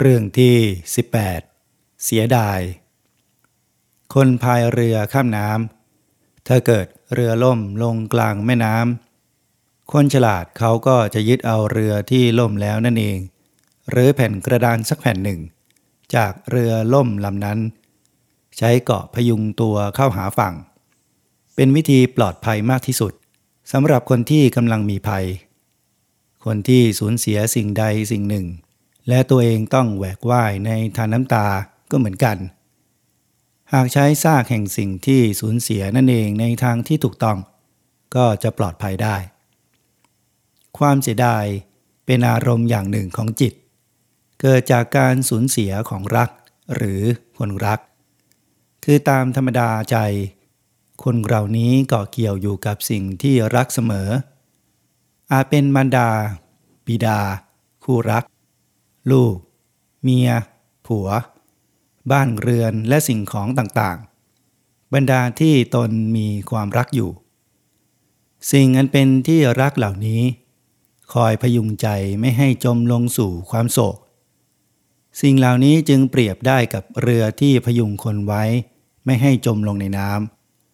เรื่องที่ 18 เสียดาย คนพายเรือข้ามน้ำถ้าเกิดเรือล่มลงกลางแม่น้ำคนฉลาดเขาก็จะยึดเอาเรือที่ล่มแล้วนั่นเอง หรือแผ่นกระดานสักแผ่นหนึ่ง จากเรือล่มลำนั้น ใช้เกาะพยุงตัวเข้าหาฝั่ง เป็นวิธีปลอดภัยมากที่สุดสำหรับคนที่กำลังมีภัย คนที่สูญเสียสิ่งใดสิ่งหนึ่ง และตัวเองต้องแหวกว่ายในทานน้ำตาก็เหมือนกัน หากใช้ซากแห่งสิ่งที่สูญเสียนั่นเองในทางที่ถูกต้อง ก็จะปลอดภัยได้ ความเสียดายเป็นอารมณ์อย่างหนึ่งของจิต เกิดจากการสูญเสียของรักหรือคนรัก คือตามธรรมดาใจ คนเรานี้เกาะเกี่ยวอยู่กับสิ่งที่รักเสมอ อาจเป็นมารดา บิดา คู่รัก ลูก เมีย ผัว บ้านเรือนและสิ่งของต่างๆ บรรดาที่ตนมีความรักอยู่ สิ่งอันเป็นที่รักเหล่านี้ คอยพยุงใจไม่ให้จมลงสู่ความโศก สิ่งเหล่านี้จึงเปรียบได้กับเรือที่พยุงคนไว้ ไม่ให้จมลงในน้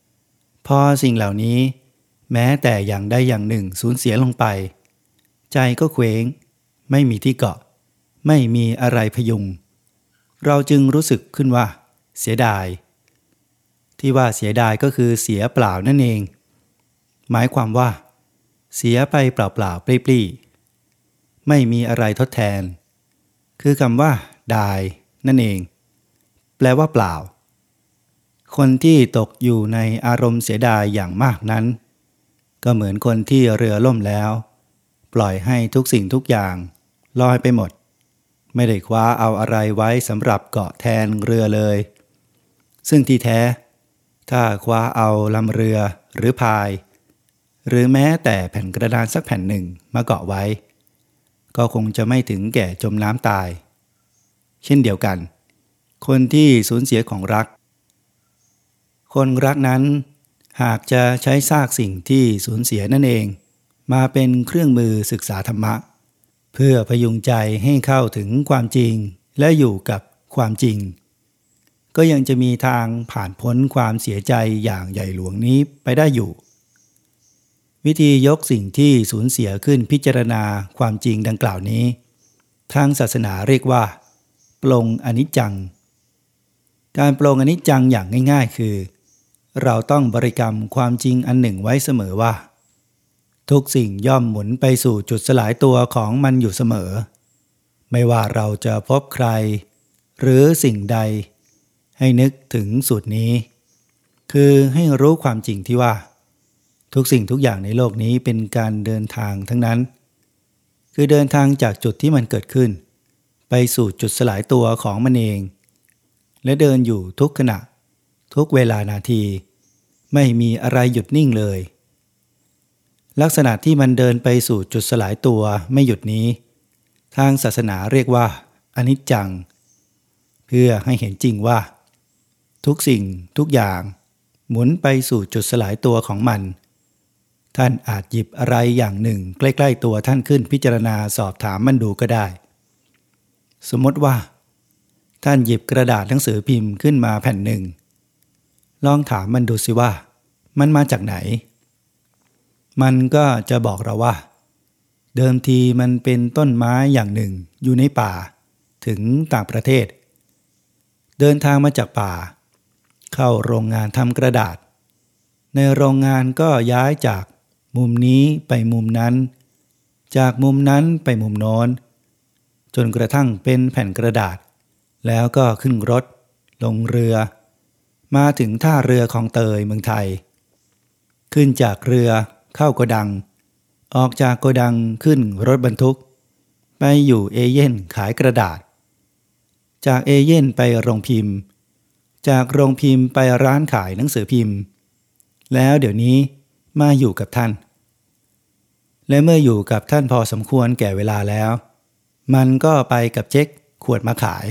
ำพอสิ่งเหล่านี้ แม้แต่อย่างใดอย่างหนึ่งสูญเสียลงไป ใจก็เคว้ง ไม่มีที่เกาะ ไม่มีอะไรพยุง เราจึงรู้สึกขึ้นว่า เสียดาย ที่ว่าเสียดายก็คือเสียเปล่านั่นเอง หมายความว่า เสียไปเปล่าๆปลี้ๆไม่มีอะไรทดแทน คือคำว่าดายนั่นเอง แปลว่าเปล่า คนที่ตกอยู่ในอารมณ์เสียดายอย่างมากนั้น ก็เหมือนคนที่เรือล่มแล้ว ปล่อยให้ทุกสิ่งทุกอย่างลอยไปหมด ไม่ได้คว้าเอาอะไรไว้สำหรับเกาะแทนเรือเลย ซึ่งที่แท้ ถ้าคว้าเอาลำเรือหรือพาย หรือแม้แต่แผ่นกระดานสักแผ่นหนึ่งมาเกาะไว้ ก็คงจะไม่ถึงแก่จมน้ำตาย เช่นเดียวกัน คนที่สูญเสียของรัก คนรักนั้นหากจะใช้ซากสิ่งที่สูญเสียนั่นเอง มาเป็นเครื่องมือศึกษาธรรมะ เพื่อพยุงใจให้เข้าถึงความจริงและอยู่กับความจริง ก็ยังจะมีทางผ่านพ้นความเสียใจอย่างใหญ่หลวงนี้ไปได้อยู่ วิธียกสิ่งที่สูญเสียขึ้นพิจารณาความจริงดังกล่าวนี้ ทางศาสนาเรียกว่า ปลงอนิจจัง การปลงอนิจจังอย่างง่าย ๆ คือ เราต้องบริกรรมความจริงอันหนึ่งไว้เสมอว่า ทุกสิ่งย่อมหมุนไปสู่จุดสลายตัวของมันอยู่เสมอ ไม่ว่าเราจะพบใคร หรือสิ่งใด ให้นึกถึงสูตรนี้ คือให้รู้ความจริงที่ว่า ทุกสิ่งทุกอย่างในโลกนี้เป็นการเดินทางทั้งนั้น คือเดินทางจากจุดที่มันเกิดขึ้น ไปสู่จุดสลายตัวของมันเอง และเดินอยู่ทุกขณะ ทุกเวลานาที ไม่มีอะไรหยุดนิ่งเลย ลักษณะที่มันเดินไปสู่จุดสลายตัวไม่หยุดนี้ ทางศาสนาเรียกว่าอนิจจัง เพื่อให้เห็นจริงว่า ทุกสิ่งทุกอย่าง หมุนไปสู่จุดสลายตัวของมัน ท่านอาจหยิบอะไรอย่างหนึ่ง ใกล้ ๆ ตัวท่านขึ้นพิจารณาสอบถามมันดูก็ได้ สมมติว่า ท่านหยิบกระดาษหนังสือพิมพ์ขึ้นมาแผ่นหนึ่ง ลองถามมันดูสิว่า มันมาจากไหน มันก็จะบอกเราว่า เดิมทีมันเป็นต้นไม้อย่างหนึ่งอยู่ในป่า ถึงต่างประเทศ เดินทางมาจากป่า เข้าโรงงานทำกระดาษ ในโรงงานก็ย้ายจากมุมนี้ไปมุมนั้น จากมุมนั้นไปมุมโน้น จนกระทั่งเป็นแผ่นกระดาษ แล้วก็ขึ้นรถ ลงเรือ มาถึงท่าเรือของเตยเมืองไทย ขึ้นจากเรือ เข้าโกดัง ออกจากโกดังขึ้นรถบรรทุก ไปอยู่เอเย่นขายกระดาษ จากเอเย่นไปโรงพิมพ์ จากโรงพิมพ์ไปร้านขายหนังสือพิมพ์ แล้วเดี๋ยวนี้มาอยู่กับท่าน และเมื่ออยู่กับท่านพอสมควรแก่เวลาแล้ว มันก็ไปกับเจ๊กขวดมาขาย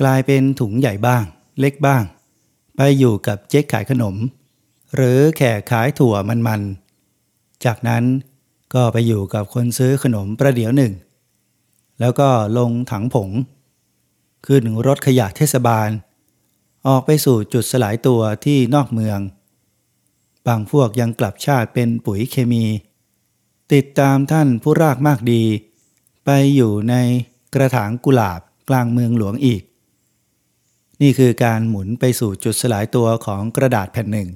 กลายเป็นถุงใหญ่บ้าง เล็กบ้าง ไปอยู่กับเจ๊กขายขนม หรือแขกขายถั่วมันๆ จากนั้นก็ไปอยู่กับคนซื้อขนมประเดี๋ยวหนึ่ง แล้วก็ลงถังผง ขึ้นรถขยะเทศบาล ออกไปสู่จุดสลายตัวที่นอกเมือง บางพวกยังกลับชาติเป็นปุ๋ยเคมี ติดตามท่านผู้รากมากดี ไปอยู่ในกระถางกุหลาบกลางเมืองหลวงอีก นี่คือการหมุนไปสู่จุดสลายตัวของกระดาษแผ่นหนึ่ง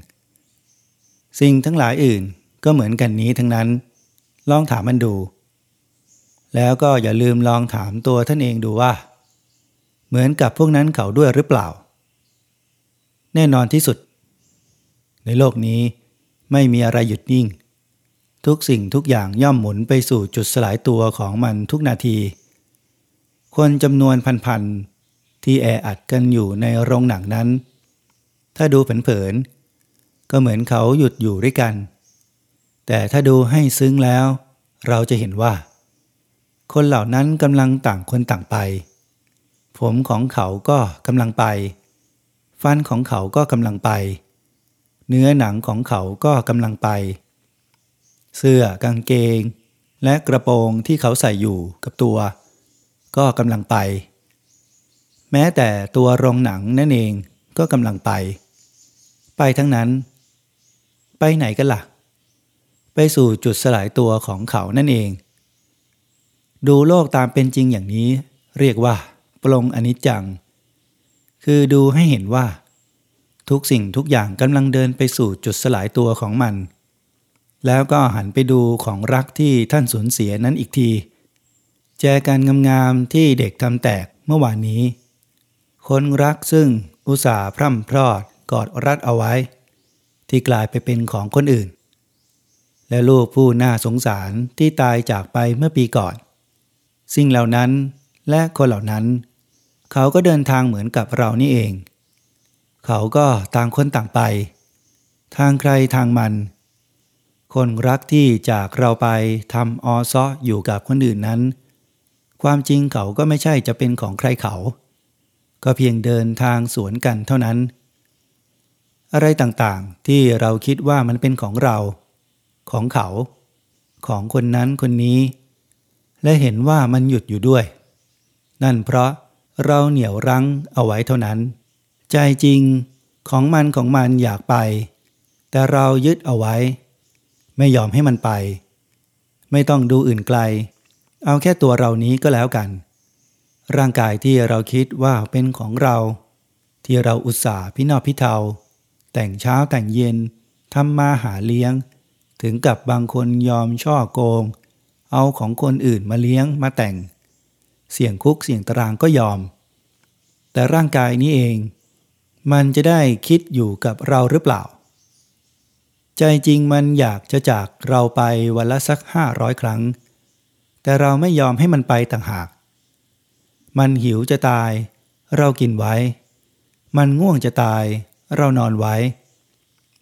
สิ่งทั้งหลายอื่นก็เหมือนกันนี้ทั้งนั้น ลองถามมันดู แล้วก็อย่าลืมลองถามตัวท่านเองดูว่า เหมือนกับพวกนั้นเขาด้วยหรือเปล่า แน่นอนที่สุด ในโลกนี้ไม่มีอะไรหยุดนิ่ง ทุกสิ่งทุกอย่างย่อมหมุนไปสู่จุดสลายตัวของมันทุกนาที คนจำนวนพันๆที่แออัดกันอยู่ในโรงหนังนั้น ถ้าดูเผินๆ ก็เหมือนเขาหยุดอยู่ด้วยกัน แต่ถ้าดูให้ซึ้งแล้ว เราจะเห็นว่า คนเหล่านั้นกำลังต่างคนต่างไป ผมของเขาก็กำลังไป ฟันของเขาก็กำลังไป เนื้อหนังของเขาก็กำลังไป เสื้อกางเกง และกระโปรงที่เขาใส่อยู่กับตัว ก็กำลังไป แม้แต่ตัวโรงหนังนั่นเองก็กำลังไป ไปทั้งนั้น ไปไหนกันละ่ะ ไปสู่จุดสลายตัวของเขานั่นเอง ดูโลกตามเป็นจริงอย่างนี้ เรียกว่าปลงอนิจจัง คือดูให้เห็นว่า ทุกสิ่งทุกอย่างกำลังเดินไปสู่จุดสลายตัวของมัน แล้วก็หันไปดูของรักที่ท่านสูญเสียนั้นอีกที แจกันงามๆที่เด็กทำแตกเมื่อวานนี้ คนรักซึ่งอุตส่าห์พร่ำพรอดกอดรัดเอาไว้ ที่กลายไปเป็นของคนอื่น และลูกผู้น่าสงสารที่ตายจากไปเมื่อปีก่อน สิ่งเหล่านั้นและคนเหล่านั้น เขาก็เดินทางเหมือนกับเรานี่เอง เขาก็ต่างคนต่างไป ทางใครทางมัน คนรักที่จากเราไปทำออซ้ออยู่กับคนอื่นนั้น ความจริงเขาก็ไม่ใช่จะเป็นของใครเขา ก็เพียงเดินทางสวนกันเท่านั้น อะไรต่างๆ ที่เราคิดว่ามันเป็นของเรา ของเขา ของคนนั้นคนนี้ และเห็นว่ามันหยุดอยู่ด้วย นั่นเพราะเราเหนี่ยวรั้งเอาไว้เท่านั้น ใจจริงของมันของมันอยากไป แต่เรายึดเอาไว้ ไม่ยอมให้มันไป ไม่ต้องดูอื่นไกล เอาแค่ตัวเรานี้ก็แล้วกัน ร่างกายที่เราคิดว่าเป็นของเรา ที่เราอุตส่าห์พินอพิเทา แต่งเช้าแต่งเย็นทำมาหาเลี้ยง ถึงกับบางคนยอมช่อโกง เอาของคนอื่นมาเลี้ยงมาแต่ง เสี่ยงคุกเสี่ยงตารางก็ยอม แต่ร่างกายนี้เอง มันจะได้คิดอยู่กับเราหรือเปล่า ใจจริงมันอยากจะจากเราไปวันละสักห้าร้อยครั้ง แต่เราไม่ยอมให้มันไปต่างหาก มันหิวจะตาย เรากินไว้ มันง่วงจะตาย เรานอนไว้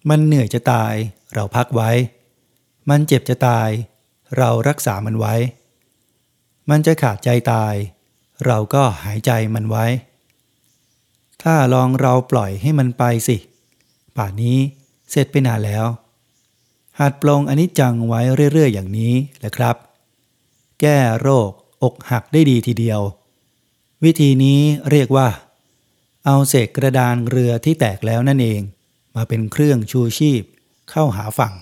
มันเหนื่อยจะตาย เราพักไว้ มันเจ็บจะตาย เรารักษามันไว้ มันจะขาดใจตาย เราก็หายใจมันไว้ ถ้าลองเราปล่อยให้มันไปสิ ป่านนี้เสร็จไปนานแล้วหัดปลงอนิจจังไว้เรื่อย ๆ อย่างนี้แหละครับ แก้โรคอกหักได้ดีทีเดียว วิธีนี้เรียกว่า เอาเศษกระดานเรือที่แตกแล้วนั่นเอง มาเป็นเครื่องชูชีพเข้าหาฝั่ง